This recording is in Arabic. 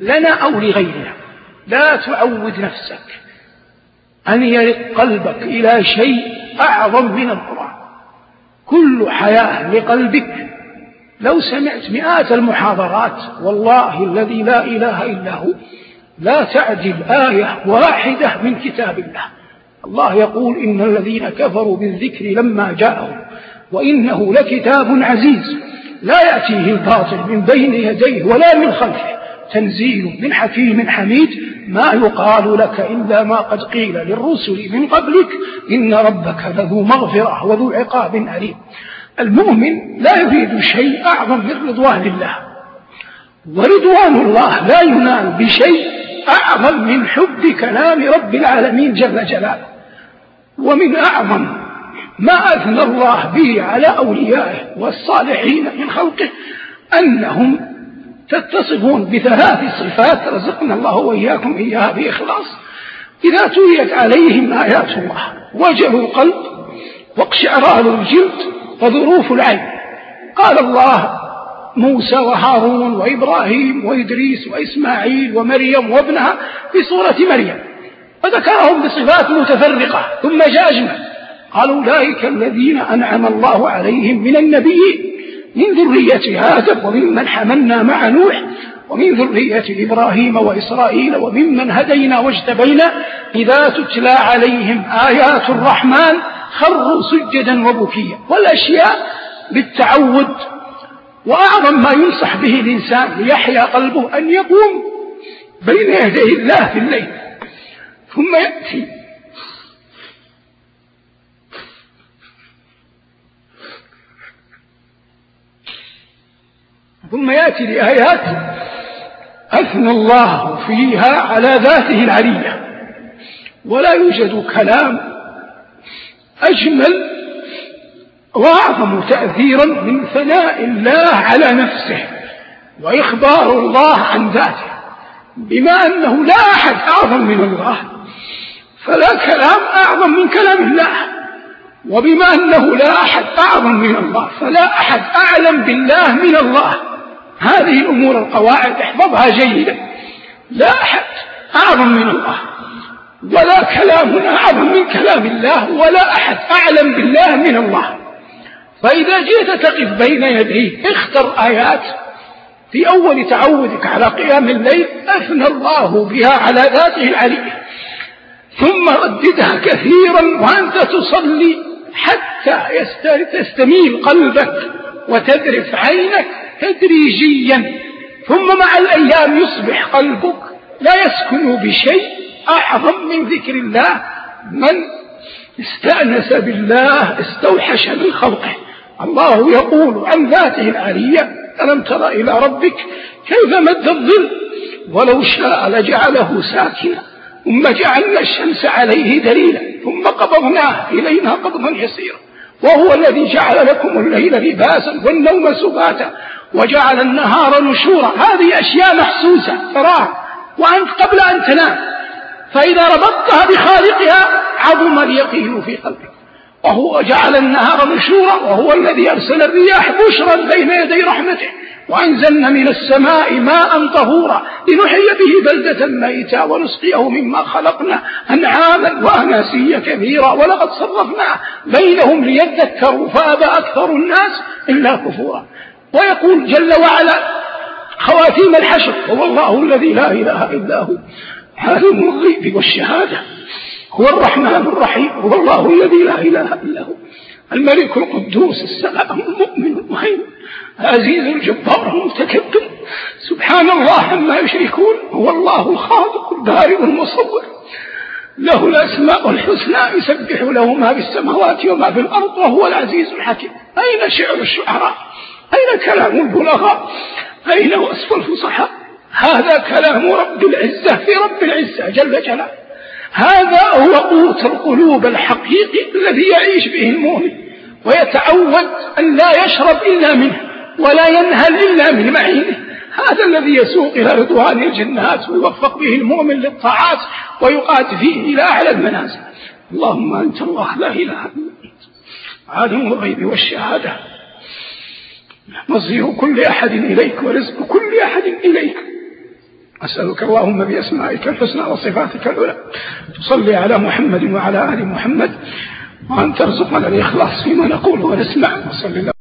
لنا أو لغيرنا. لا تعود نفسك. أن يرق قلبك إلى شيء أعظم من القرآن. كل حياة لقلبك. لو سمعت مئات المحاضرات والله الذي لا إله إلا هو لا تعجل آية واحدة من كتاب الله. الله يقول إن الذين كفروا بالذكر لما جاءهم وإنه لكتاب عزيز. لا يأتيه الباطل من بين يديه ولا من خلفه. تنزيل من حكيم حميد ما يقال لك إلا ما قد قيل للرسل من قبلك. إن ربك لذو مغفرة وذو عقاب أليم. المؤمن لا يريد شيء أعظم من رضوان الله. ورضوان الله لا ينال بشيء أعظم من حب كلام رب العالمين جل جلاله. ومن أعظم ما أثنى الله به على أوليائه والصالحين من خلقه أنهم تتصفون بثلاث صفات رزقنا الله وإياكم إياها بإخلاص. إذا تليت عليهم آيات الله وجلوا القلب واقشعرار الجلد وظروف العين. قال الله موسى وهارون وإبراهيم وإدريس وإسماعيل ومريم وابنها في سورة مريم وذكرهم بصفات متفرقة ثم جاء أجمل. قال أولئك الذين أنعم الله عليهم من النبيين. من ذرية آدم وممن حملنا مع نوح ومن ذرية إبراهيم وإسرائيل وممن هدينا واجتبينا. إذا تتلى عليهم آيات الرحمن خروا سجدا وبكيا. والأشياء بالتعود وأعظم ما ينصح به الإنسان ليحيا قلبه أن يقوم بين يدي الله في الليل ثم يأتي ثم يأتي لآيات أثنى الله فيها على ذاته العلية. ولا يوجد كلام أجمل وأعظم تأثيرا من ثناء الله على نفسه وإخبار الله عن ذاته. بما أنه لا أحد أعظم من الله فلا كلام أعظم من كلام الله. وبما أنه لا أحد أعظم من الله فلا أحد أعلم بالله من الله. هذه الأمور القواعد احفظها جيدا. لا أحد أعظم من الله ولا كلام أعظم من كلام الله ولا أحد أعلم بالله من الله. فإذا جئت تقف بين يديه اختر آيات في أول تعودك على قيام الليل أثنى الله بها على ذاته العلية ثم رددها كثيرا وأنت تصلي حتى تستميل قلبك وتذرف عينك تدريجيا ثم مع الأيام يصبح قلبك لا يسكن بشيء أعظم من ذكر الله. من استأنس بالله استوحش من خلقه. الله يقول عن ذاته العالية ألم تر إلى ربك كيف مد الظل؟ ولو شاء لجعله ساكنا. ثم جعلنا الشمس عليه دليلا ثم قبضناه إلينا قبضا يسيرا. وهو الذي جعل لكم الليل لباسا والنوم سباتا. وجعل النهار نشورا. هذه أشياء محسوسة. تراها. وأنت قبل أن تنام. فإذا ربطتها بخالقها عظم اليقين في قلبك. وهو جعل النهار نشورا وهو الذي أرسل الرياح بشرا بين يدي رحمته. وأنزلنا من السماء ماء طهورا لنحيي به بلدة ميتا ونسقيه مما خلقنا أنعاما وأناسيا كثيرا. ولقد صرفنا بينهم ليذكروا فأبى أكثر الناس إلا كفورا. ويقول جل وعلا خواتيم الحشر. هو الله الذي لا إله إلا هو. عالم الغيب والشهادة. هو الرحمن الرحيم. هو الله الذي لا إله إلا هو. الملك القدوس السلام المؤمن المهيمن العزيز الجبار المتكبر. سبحان الله عما يشركون. هو الله الخالق البارئ المصور. له الأسماء الحسنى يسبح له ما في السماوات وما في الأرض وهو العزيز الحكيم. أين شعر الشعراء؟ أين كلام البلغاء؟ أين وصف الفصحاء؟ هذا كلام رب العزة في رب العزة جل جلاله. هذا هو قوت القلوب الحقيقي الذي يعيش به المؤمن ويتعود أن لا يشرب إلا منه ولا ينهل إلا من معينه. هذا الذي يسوق إلى رضوان الجنات ويوفق به المؤمن للطاعات ويقاد فيه إلى أعلى المنازل. اللهم أنت الله لا إله إلا أنت. عالم الغيب والشهادة. مصير كل أحد إليك ورزق كل أحد إليك. أسألك اللهم بأسمائك الحسنى وصفاتك العلى تصلي على محمد وعلى آل محمد. وأن ترزقنا الإخلاص فيما نقول ونسمع. وصلى الله